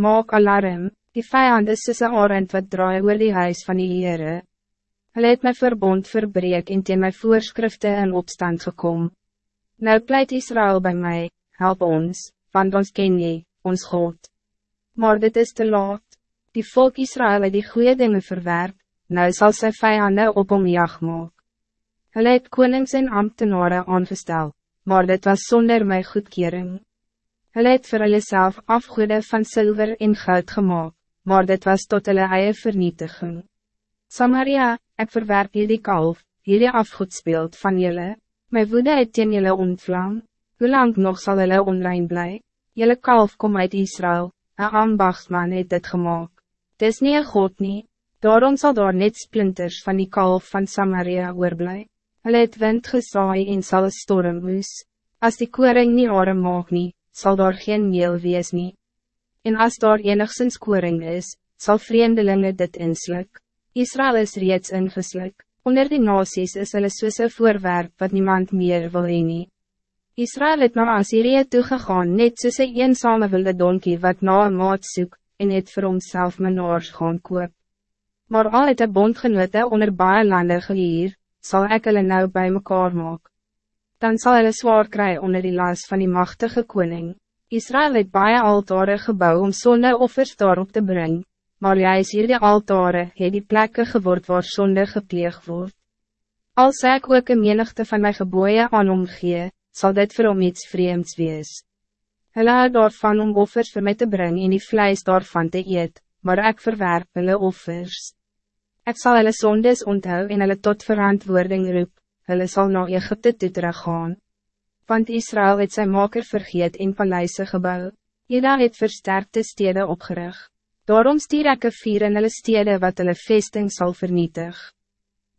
maak alarm, die vijand is soos een arend wat draai oor die huis van die Heere. Hulle het my verbond verbreek en teen my voorskrifte in opstand gekom. Nou pleit Israël bij mij, help ons, want ons ken jy, ons God. Maar dit is te laat, die volk Israël het die goede dingen verwerp, nou zal sy vijanden op hom jag maak. Hulle het konings en ambtenaren aangestel, maar dit was zonder my goedkering. Hulle het vir hulle self afgoede van zilver en goud gemaakt, maar dit was tot hulle eie vernietiging. Samaria, ik verwerp jullie kalf, jullie afgoedspeeld van jullie, my woede het teen jullie ontvlam, hoe lang nog zal hulle onrein bly? Jullie kalf kom uit Israël, een ambachtsman het dit gemaakt. Dis nie een God nie, daarom zal daar net splinters van die kalf van Samaria oorblij. Hulle het wind gesaai en sal een storm woes. As die koring nie arem maak nie, zal daar geen meel wees nie. En als daar enigszins koring is, zal vreemdelingen dit insluk. Israël is reeds ingesluk. Onder die nasies is hulle soos een voorwerp wat niemand meer wil heen nie. Israël het na Assyrië toegegaan net soos een eenzame wilde donkie wat na een maat soek, en het vir homself menaars gaan koop. Maar al het een bondgenote onder baie lande gehier, zal ek hulle nou bij mekaar maak dan zal hulle zwaar krijgen onder die las van die machtige koning. Israël het baie altare gebouw om offers daarop te brengen, maar juist hier die altare het die plekken geword waar sonde gepleeg word. Als ek ook een menigte van mijn geboeien aan omgee, zal dit vir hom iets vreemds wees. Hulle het daarvan om offers voor mij te brengen en die vlees daarvan te eet, maar ik verwerp hulle offers. Ik zal hulle sondes onthou en hulle tot verantwoording roep, hulle sal na Egypte toe teruggaan. Want Israël het zijn maker vergeet in paleise gebouw. Jeda het versterkte steden opgerig. Daarom stier ek een vier in hulle stede wat hulle vesting zal vernietig.